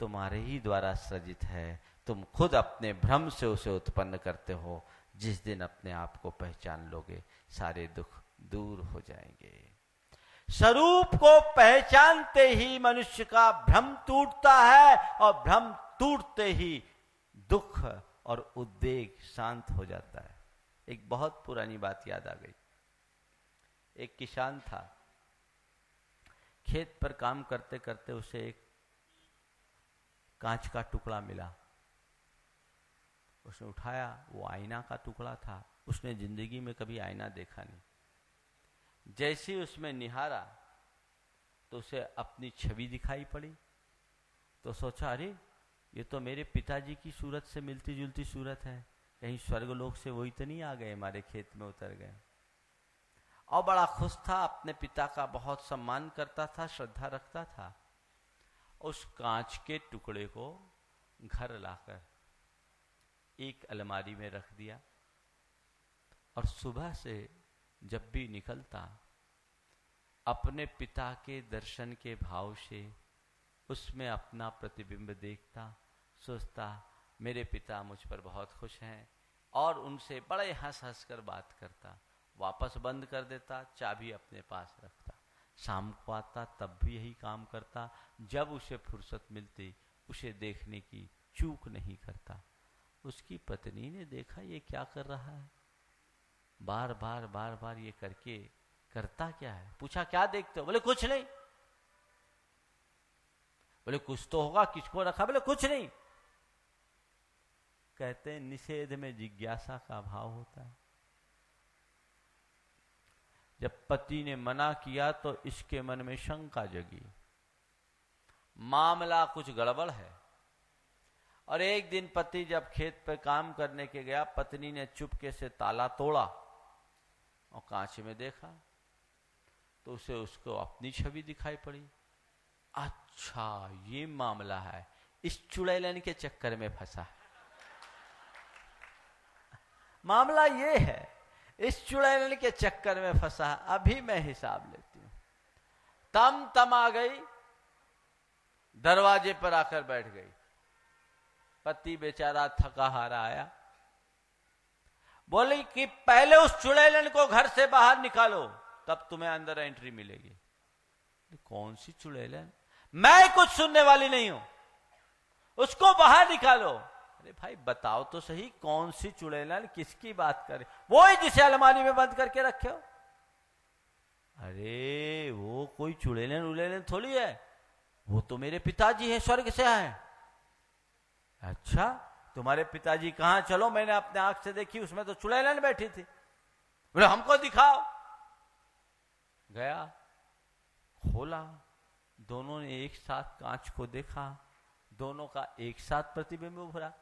तुम्हारे ही द्वारा सृजित है तुम खुद अपने भ्रम से उसे उत्पन्न करते हो, जिस दिन अपने आप को पहचान लोगे, सारे दुख दूर हो जाएँगे। स्वरूप को पहचानते ही मनुष्य का भ्रम टूटता है और भ्रम टूटते ही दुख और उद्वेग शांत हो जाता है। एक बहुत पुरानी बात याद आ गई। एक किसान था। खेत पर काम करते करते उसे एक कांच का टुकड़ा मिला। उसने उठाया, वो आईना का टुकड़ा था। उसने ज़िंदगी में कभी आईना देखा नहीं। जैसे उसमें निहारा तो उसे अपनी छवि दिखाई पड़ी। तो सोचा, अरे, ये तो मेरे पिताजी की सूरत से मिलती जुलती सूरत है। कहीं स्वर्ग लोक से वही तो नहीं आ गए, हमारे खेत में उतर गए। और बड़ा खुश था, अपने पिता का बहुत सम्मान करता था, श्रद्धा रखता था। उस कांच के टुकड़े को घर लाकर एक अलमारी में रख दिया और सुबह से जब भी निकलता, अपने पिता के दर्शन के भाव से उसमें अपना प्रतिबिंब देखता, सोचता, मेरे पिता मुझ पर बहुत खुश हैं और उनसे बड़े हंस हंस कर बात करता। वापस बंद कर देता, चाबी अपने पास रखता। शाम को आता, तब भी यही काम करता। जब उसे फुर्सत मिलती, उसे देखने की चूक नहीं करता। उसकी पत्नी ने देखा ये क्या कर रहा है। बार बार बार बार ये करके, करता क्या है? पूछा, क्या देखते हो? बोले, कुछ नहीं। बोले, कुछ तो होगा, किसको रखा? बोले, कुछ नहीं। कहते निषेध में जिज्ञासा का भाव होता है। जब पति ने मना किया तो इसके मन में शंका जगी। मामला कुछ गड़बड़ है। और एक दिन पति जब खेत पर काम करने के गया, पत्नी ने चुपके से ताला तोड़ा और कांच में देखा तो उसे उसको अपनी छवि दिखाई पड़ी। अच्छा ये मामला है। इस चुड़ैलन के चक्कर में फंसा। मामला ये है, इस चुड़ैलन के चक्कर में फंसा, अभी मैं हिसाब लेती हूँ। तम तम आ गई, दरवाजे पर आकर बैठ गई। पति बेचारा थका हारा आया। बोली कि पहले उस चुड़ैलन को घर से बाहर निकालो, तब तुम्हें अंदर एंट्री मिलेगी। कौन सी चुड़ैलन? मैं कुछ सुनने वाली नहीं हूँ। उसको बाहर निकालो। अरे भाई, बताओ तो सही, कौन सी चुड़ैलन, किसकी बात करे वो ही जिसे अलमारी में बंद करके रखे हो। अरे, वो कोई चुड़ैलन उड़ैलन थोड़ी है। वो तो मेरे पिताजी है, स्वर्ग से आए अच्छा तुम्हारे पिताजी कहाँ? चलो, मैंने अपने आँख से देखी, उसमें तो चुड़ैलन बैठी थी। बोले, हमको दिखाओ। गया, खोला, दोनों ने एक साथ कांच को देखा, दोनों का एक साथ प्रतिबिंब उभरा।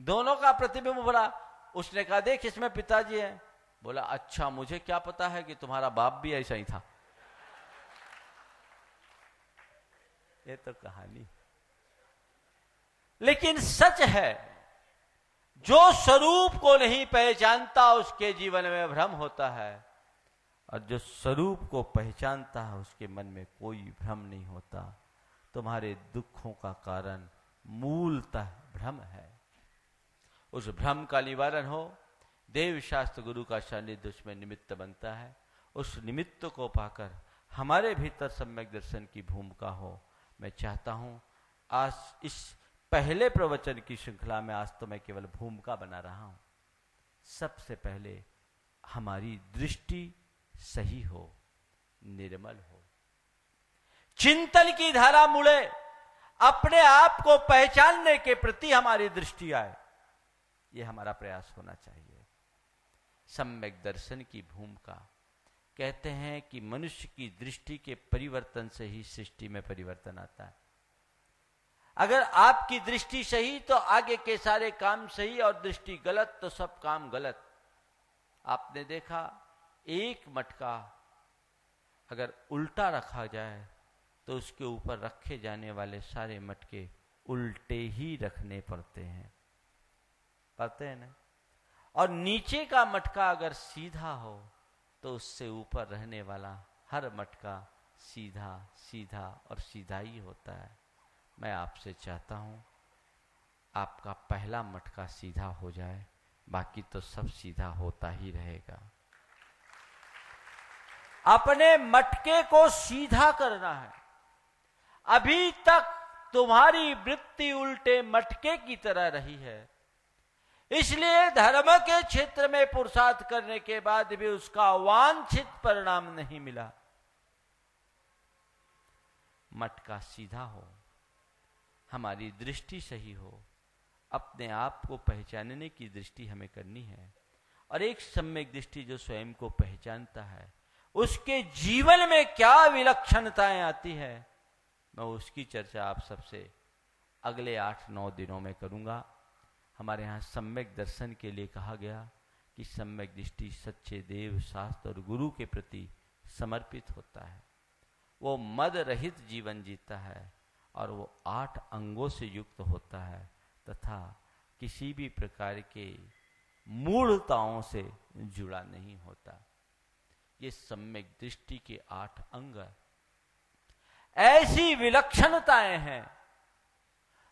दोनों का प्रतिबिंब उभरा। उसने कहा, देख, इसमें पिताजी है। बोला अच्छा मुझे क्या पता है कि तुम्हारा बाप भी ऐसा ही था? ये तो कहानी। लेकिन सच है, जो स्वरूप को नहीं पहचानता, उसके जीवन में भ्रम होता है। और जो स्वरूप को पहचानता है, उसके मन में कोई भ्रम नहीं होता। तुम्हारे दुखों का कारण मूलतः भ्रम है। उस भ्रम का निवारण हो देव शास्त्र गुरु का सानिध्य उसमें निमित्त बनता है। उस निमित्त को पाकर हमारे भीतर सम्यक दर्शन की भूमिका हो। मैं चाहता हूँ, आज इस पहले प्रवचन की श्रृंखला में आज तो मैं केवल भूमिका बना रहा हूँ। सबसे पहले हमारी दृष्टि सही हो, निर्मल हो। चिंतन की धारा मुड़े, अपने आप को पहचानने के प्रति हमारी दृष्टि आए। यह हमारा प्रयास होना चाहिए। सम्यक दर्शन की भूमिका। कहते हैं कि मनुष्य की दृष्टि के परिवर्तन से ही सृष्टि में परिवर्तन आता है। अगर आपकी दृष्टि सही तो आगे के सारे काम सही, और दृष्टि गलत तो सब काम गलत। आपने देखा, एक मटका अगर उल्टा रखा जाए तो उसके ऊपर रखे जाने वाले सारे मटके उल्टे ही रखने पड़ते हैं। पड़ते हैं ना? और नीचे का मटका अगर सीधा हो तो उससे ऊपर रहने वाला हर मटका सीधा सीधा और सीधा ही होता है। मैं आपसे चाहता हूँ, आपका पहला मटका सीधा हो जाए, बाकी तो सब सीधा होता ही रहेगा। अपने मटके को सीधा करना है। अभी तक तुम्हारी वृत्ति उल्टे मटके की तरह रही है। इसलिए धर्म के क्षेत्र में पुरुषार्थ करने के बाद भी उसका वांछित परिणाम नहीं मिला। मटका सीधा हो। हमारी दृष्टि सही हो, अपने आप को पहचानने की दृष्टि हमें करनी है। और एक सम्यक दृष्टि जो स्वयं को पहचानता है, उसके जीवन में क्या विलक्षणताएँ आती है, मैं उसकी चर्चा आप सबसे अगले आठ नौ दिनों में करूँगा। हमारे यहाँ सम्यक दर्शन के लिए कहा गया कि सम्यक दृष्टि सच्चे देव, शास्त्र और गुरु के प्रति समर्पित होता है। वो मद रहित जीवन जीता है। और वो आठ अंगों से युक्त होता है तथा किसी भी प्रकार के मूलताओं से जुड़ा नहीं होता। ये सम्यक दृष्टि के आठ अंग ऐसी विलक्षणताएँ हैं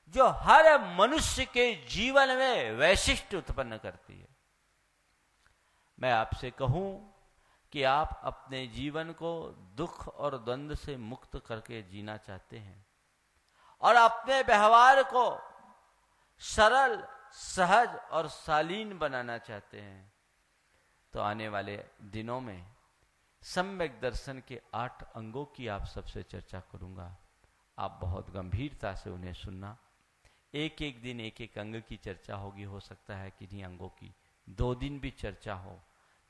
जो हर मनुष्य के जीवन में वैशिष्ट उत्पन्न करती है। मैं आपसे कहूँ कि आप अपने जीवन को दुख और द्वंद से मुक्त करके जीना चाहते हैं। और अपने व्यवहार को सरल, सहज और शालीन बनाना चाहते हैं। तो आने वाले दिनों में सम्यक दर्शन के आठ अंगों की आप सबसे चर्चा करूँगा। आप बहुत गंभीरता से उन्हें सुनना। एक एक दिन एक एक अंग की चर्चा होगी। हो सकता है किन्हीं अंगों की दो दिन भी चर्चा हो,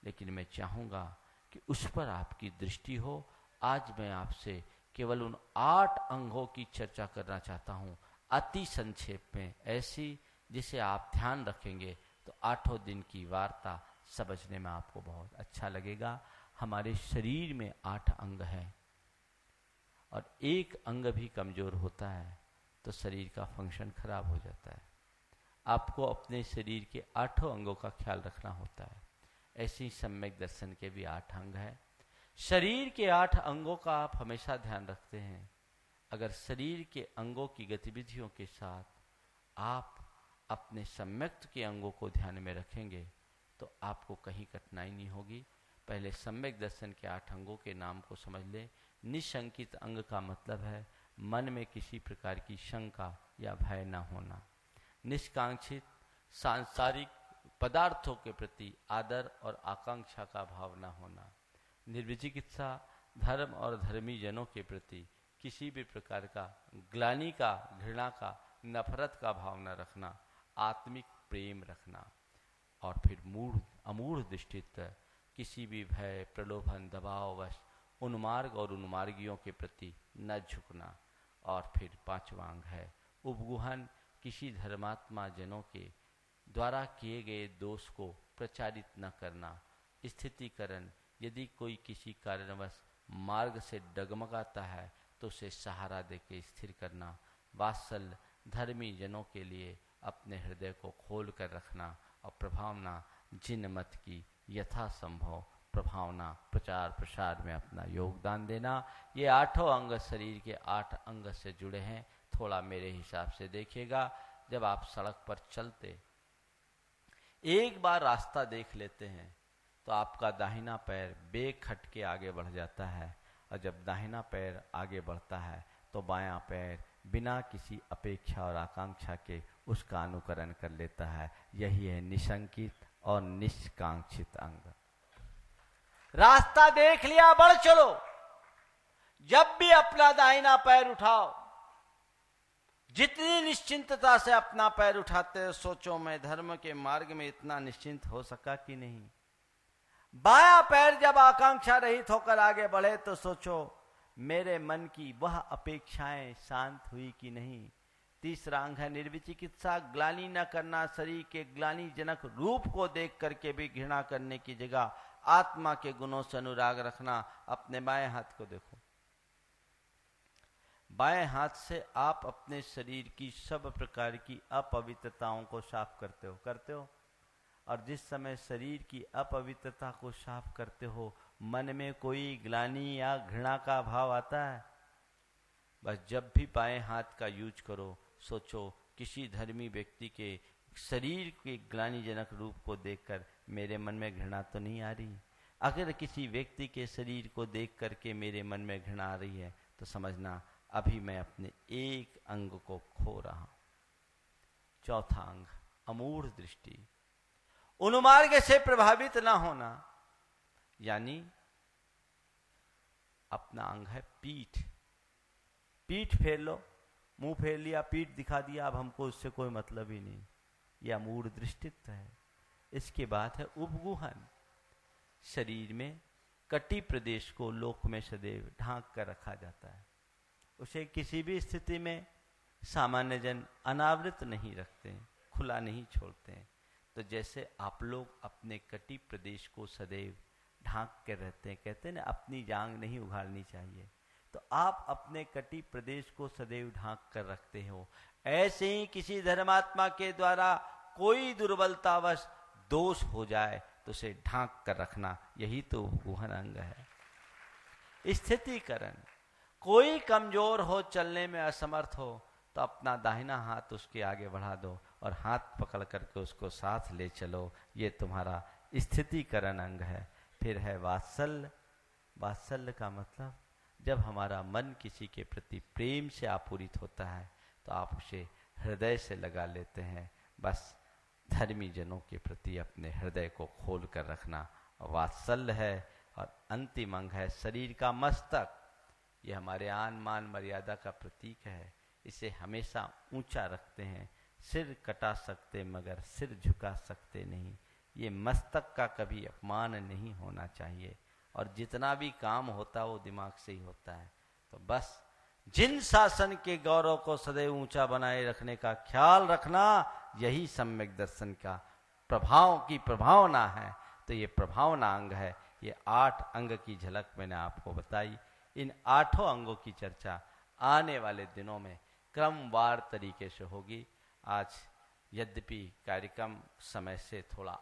लेकिन मैं चाहूँगा कि उस पर आपकी दृष्टि हो। आज मैं आपसे केवल उन आठ अंगों की चर्चा करना चाहता हूँ। अति संक्षेप में ऐसी, जिसे आप ध्यान रखेंगे तो आठों दिन की वार्ता समझने में आपको बहुत अच्छा लगेगा। हमारे शरीर में आठ अंग हैं और एक अंग भी कमज़ोर होता है तो शरीर का फ़ंक्शन खराब हो जाता है। आपको अपने शरीर के आठों अंगों का ख्याल रखना होता है। ऐसे ही सम्यक दर्शन के भी आठ अंग हैं। शरीर के आठ अंगों का आप हमेशा ध्यान रखते हैं। अगर शरीर के अंगों की गतिविधियों के साथ आप अपने सम्यक्त के अंगों को ध्यान में रखेंगे तो आपको कहीं कठिनाई नहीं होगी। पहले सम्यक दर्शन के आठ अंगों के नाम को समझ लें। निशंकित अंग का मतलब है मन में किसी प्रकार की शंका या भय न होना। निष्कांक्षित सांसारिक पदार्थों के प्रति आदर और आकांक्षा का भाव न होना। निर्विचिकित्सा धर्म और धर्मी जनों के प्रति किसी भी प्रकार का ग्लानी का, घृणा का, नफरत का भाव न रखना, आत्मिक प्रेम रखना और फिर मूढ़, अमूढ़ दृष्टित किसी भी भय, प्रलोभन दबाववश उन्मार्ग और उन्मार्गियों के प्रति न झुकना। और फिर पांचवा अंग है उपगुहन किसी धर्मात्मा जनों के द्वारा किए गए दोष को प्रचारित न करना, स्थितिकरण यदि कोई किसी कारणवश मार्ग से डगमगाता है तो उसे सहारा दे के स्थिर करना, वात्सल धर्मी जनों के लिए अपने हृदय को खोल कर रखना और प्रभावना जिन मत की यथासंभव प्रभावना प्रचार प्रसार में अपना योगदान देना। ये आठों अंग शरीर के आठ अंग से जुड़े हैं, थोड़ा मेरे हिसाब से देखिएगा। जब आप सड़क पर चलते, एक बार रास्ता देख लेते हैं तो आपका दाहिना पैर बेखट के आगे बढ़ जाता है और जब दाहिना पैर आगे बढ़ता है तो बायां पैर बिना किसी अपेक्षा और आकांक्षा के उसका अनुकरण कर लेता है। यही है निशंकित और निष्कांक्षित अंग। रास्ता देख लिया, बढ़ चलो। जब भी अपना दाहिना पैर उठाओ, जितनी निश्चिंतता से अपना पैर उठाते हो, सोचो मैं धर्म के मार्ग में इतना निश्चिंत हो सका कि नहीं। बाया पैर जब आकांक्षा रहित होकर आगे बढ़े तो सोचो, मेरे मन की वह अपेक्षाएँ शांत हुई कि नहीं। तीसरा अंग है निर्विचिकित्सा, ग्लानी न करना, शरीर के ग्लानी जनक रूप को देख करके भी घृणा करने की जगह, आत्मा के गुणों से अनुराग रखना, अपने बाएँ हाथ को देखो। बाएँ हाथ से आप अपने शरीर की सब प्रकार की अपवित्रताओं को साफ़ करते हो करते हो। और जिस समय शरीर की अपवित्रता को साफ़ करते हो, मन में कोई ग्लानी या घृणा का भाव आता है? बस जब भी बाएँ हाथ का यूज़ करो, सोचो किसी धर्मी व्यक्ति के शरीर के ग्लानीजनक रूप को देखकर मेरे मन में घृणा तो नहीं आ रही? अगर किसी व्यक्ति के शरीर को देख करके मेरे मन में घृणा आ रही है तो समझना अभी मैं अपने एक अंग को खो रहा हूँ। चौथा अंग, अमूढ़ दृष्टि। उन्मार्ग से प्रभावित ना होना, यानी अपना अंग है पीठ। पीठ फेर लो, मुँह फेर लिया, पीठ दिखा दिया, अब हमको उससे कोई मतलब ही नहीं। यह मूड दृष्टित्व है। इसके बाद है उपगुहन। शरीर में कटी प्रदेश को लोक में सदैव ढांक कर रखा जाता है। उसे किसी भी स्थिति में सामान्य जन अनावृत नहीं रखते, खुला नहीं छोड़ते। तो जैसे आप लोग अपने कटी प्रदेश को सदैव ढांक कर रहते हैं, कहते हैं ना, अपनी जांग नहीं उघाड़नी चाहिए। तो आप अपने कटी प्रदेश को सदैव ढांक कर रखते हो। ऐसे ही किसी धर्मात्मा के द्वारा कोई दुर्बलतावश दोष हो जाए तो उसे ढांक कर रखना, यही तो गुहन अंग है। स्थितिकरण, कोई कमज़ोर हो, चलने में असमर्थ हो तो अपना दाहिना हाथ उसके आगे बढ़ा दो। और हाथ पकड़ करके उसको साथ ले चलो। ये तुम्हारा स्थितिकरण अंग है। फिर है वात्सल्य वात्सल्य का मतलब जब हमारा मन किसी के प्रति प्रेम से आपूरित होता है तो आप उसे हृदय से लगा लेते हैं। बस धर्मी जनों के प्रति अपने हृदय को खोल कर रखना वात्सल्य है। और अंतिम अंग है शरीर का मस्तक। ये हमारे आन मान मर्यादा का प्रतीक है। इसे हमेशा ऊँचा रखते हैं। सिर कटा सकते मगर सिर झुका सकते नहीं। ये मस्तक का कभी अपमान नहीं होना चाहिए। और जितना भी काम होता वो दिमाग से ही होता है। तो बस, जिन शासन के गौरव को सदैव ऊँचा बनाए रखने का ख्याल रखना, यही सम्यक दर्शन का प्रभाव की प्रभावना है। तो ये प्रभावना अंग है। ये आठ अंग की झलक मैंने आपको बताई। इन आठों अंगों की चर्चा आने वाले दिनों में क्रमवार तरीके से होगी। आज यद्यपि कार्यक्रम समय से थोड़ा